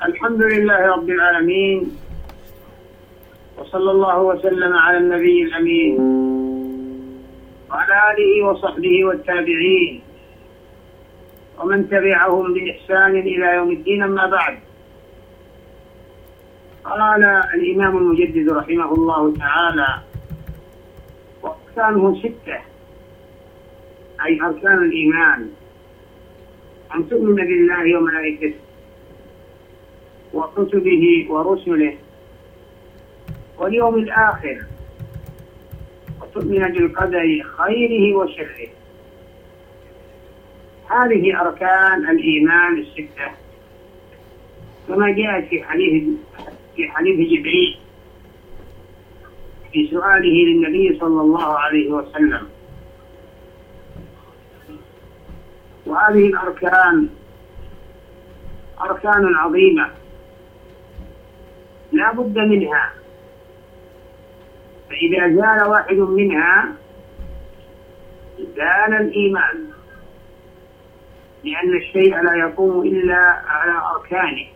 الحمد لله رب العالمين وصلى الله وسلم على النبي الأمين وعلى آله وصحبه والتابعين ومن تبعهم بإحسان إلى يوم الدين أما بعد. قال الإمام المجدد رحمه الله تعالى وأقسامه ستة أي أركان الإيمان. أن تؤمن بالله وملائكته. وكتبه ورسله واليوم الآخر. وتؤمن بالقدر خيره وشره. هذه أركان الإيمان الستة. كما جاء في حديث في حديث جبريل في سؤاله للنبي صلى الله عليه وسلم. وهذه الأركان أركان عظيمة. لا بد منها. فإذا زال واحد منها زال الإيمان. لأن الشيء لا يقوم إلا على أركانه.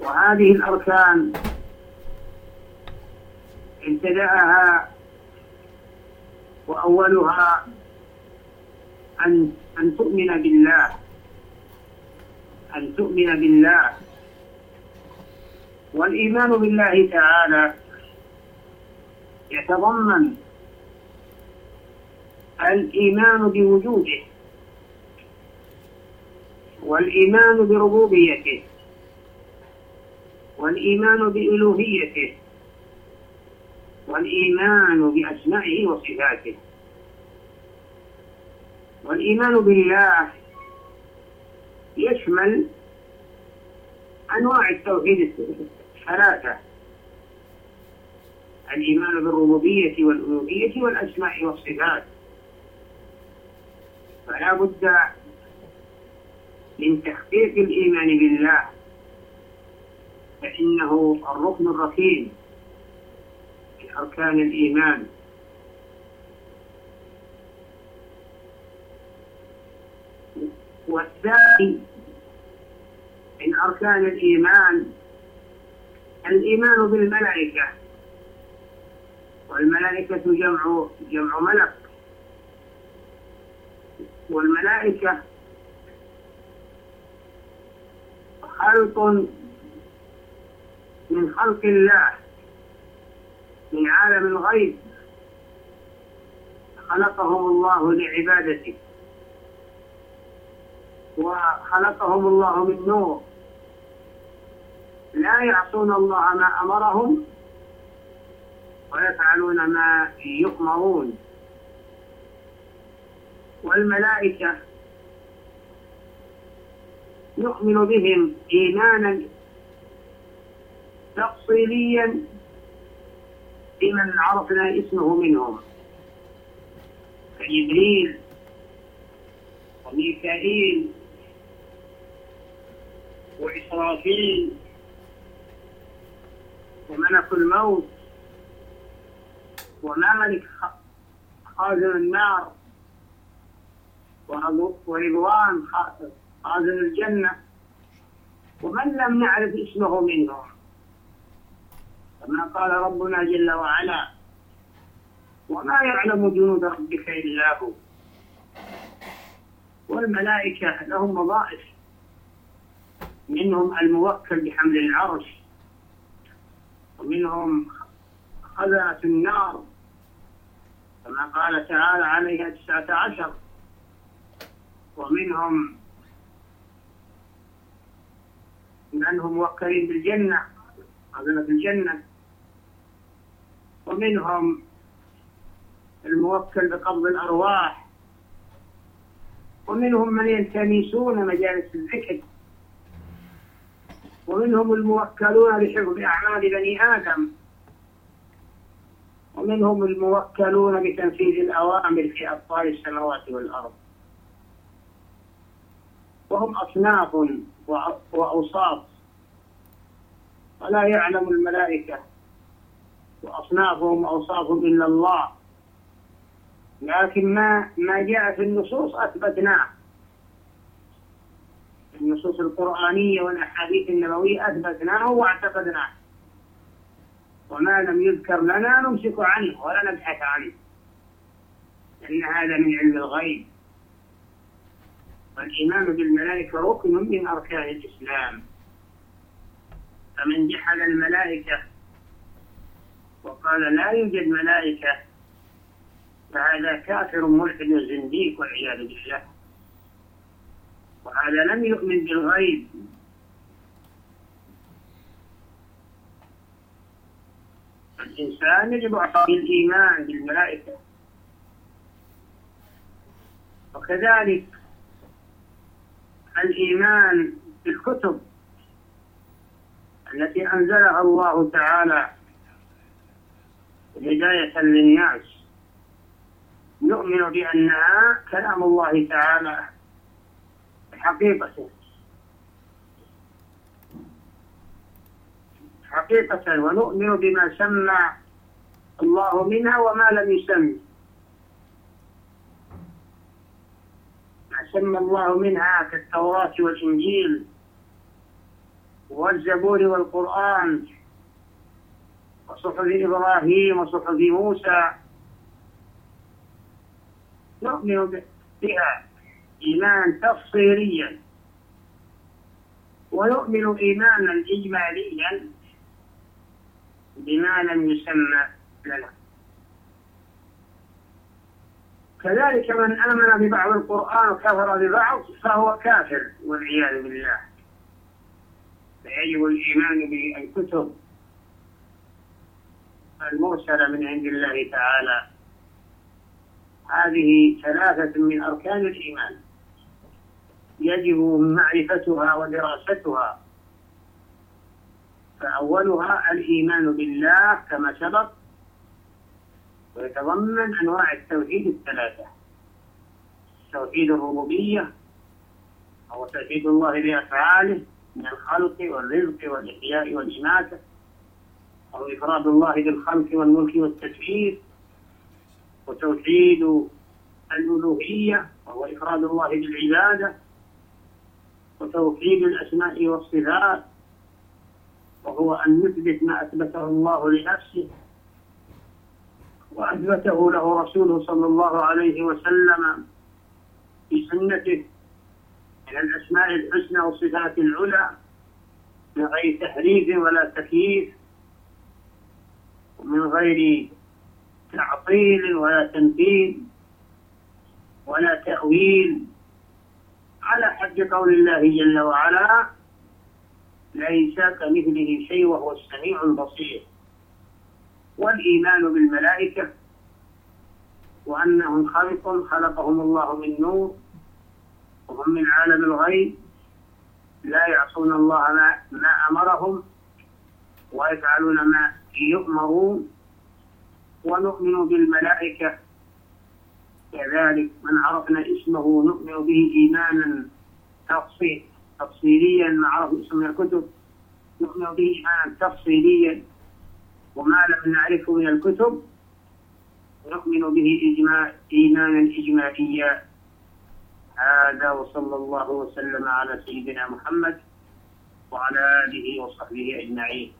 وهذه الأركان ابتدأها وأولها أن أن تؤمن بالله. أن تؤمن بالله. والإيمان بالله تعالى يتضمن الإيمان بوجوده والإيمان بربوبيته والإيمان بألوهيته والإيمان بأسمائه وصفاته والإيمان بالله يشمل أنواع التوحيد ثلاثة الإيمان بالربوبية والألوهية والأسماء والصفات. فلا بد من تحقيق الإيمان بالله. فإنه الركن الركين في أركان الإيمان. والثاني من أركان الإيمان الإيمان بالملائكة. والملائكة جمع جمع ملك. والملائكة خلق من خلق الله من عالم الغيب. خلقهم الله لعبادته. وخلقهم الله من نور. لا يعصون الله ما أمرهم ويفعلون ما يؤمرون. والملائكة نؤمن بهم إيمانا تفصيليا بمن عرفنا اسمه منهم. كجبريل وميكائيل وإسرافيل وملك الموت. ومالك خازن النار. ورضوان خازن الجنة. ومن لم نعرف اسمه منهم كما قال ربنا جل وعلا وما يعلم جنود ربك إلا هو. والملائكة لهم وظائف. منهم الموكل بحمل العرش. ومنهم خزنة النار كما قال تعالى عليها تسعة عشر. ومنهم من هم موكلين بالجنة خزنة الجنة. ومنهم الموكل بقبض الأرواح. ومنهم من يلتمسون مجالس الذكر. ومنهم الموكلون لحفظ أعمال بني آدم. ومنهم الموكلون بتنفيذ الأوامر في أبطال السماوات والأرض. وهم أصناف وأوصاف. ولا يعلم الملائكة. وأصنافهم وأوصافهم إلا الله. لكن ما ما جاء في النصوص أثبتناه. النصوص القرآنية والأحاديث النبوية أثبتناه واعتقدناه. وما لم يذكر لنا نمسك عنه ولا نبحث عنه. لأن هذا من علم الغيب. والإيمان بالملائكة ركن من أركان الإسلام. فمن جحد الملائكة وقال لا يوجد ملائكة فهذا كافر ملحد زنديق والعياذ بالله. وهذا لم يؤمن بالغيب. الإنسان يجب عليه الإيمان بالملائكة. وكذلك الإيمان بالكتب التي أنزلها الله تعالى هداية للناس. نؤمن بأنها كلام الله تعالى. حقيقة. حقيقة ونؤمن بما سمى الله منها وما لم يسمي ما سمى الله منها كالتوراة والإنجيل والزبور والقرآن وصحف إبراهيم وصحف موسى. نؤمن بها. إيمان تفصيليا. ونؤمن إيمانا إجماليا بما لم يسمى لنا كذلك من آمن ببعض القرآن وكفر ببعض فهو كافر والعياذ بالله. فيجب الإيمان بالكتب المرسلة من عند الله تعالى. هذه ثلاثة من أركان الإيمان. يجب معرفتها ودراستها. فأولها الإيمان بالله كما سبق ويتضمن أنواع التوحيد الثلاثة توحيد الربوبية أو توحيد الله بأفعاله من الخلق والرزق والإحياء والإماتة أو إفراد الله بالخلق والملك والتدبير وتوحيد الألوهية وهو إفراد الله بالعبادة وتوحيد الأسماء والصفات وهو أن نثبت ما أثبته الله لنفسه وأثبته له رسوله صلى الله عليه وسلم في سنته من الأسماء الحسنى والصفات العلى من غير تحريف ولا تكييف ومن غير تعطيل ولا تنفيذ ولا تأويل. على حد قول الله جل وعلا ليس كمثله شيء وهو السميع البصير. والإيمان بالملائكة وأنهم خلق خلقهم الله من نور وهم من عالم الغيب لا يعصون الله ما, ما أمرهم ويفعلون ما يؤمرون. ونؤمن بالملائكة كذلك من عرفنا اسمه نؤمن به إيمانا تفصيل تفصيليا ما عرف اسم من الكتب نؤمن به إيمانا تفصيليا. وما لم نعرفه من الكتب نؤمن به إجماع إيمانا إجماليا هذا وصلى الله وسلم على سيدنا محمد وعلى آله وصحبه أجمعين.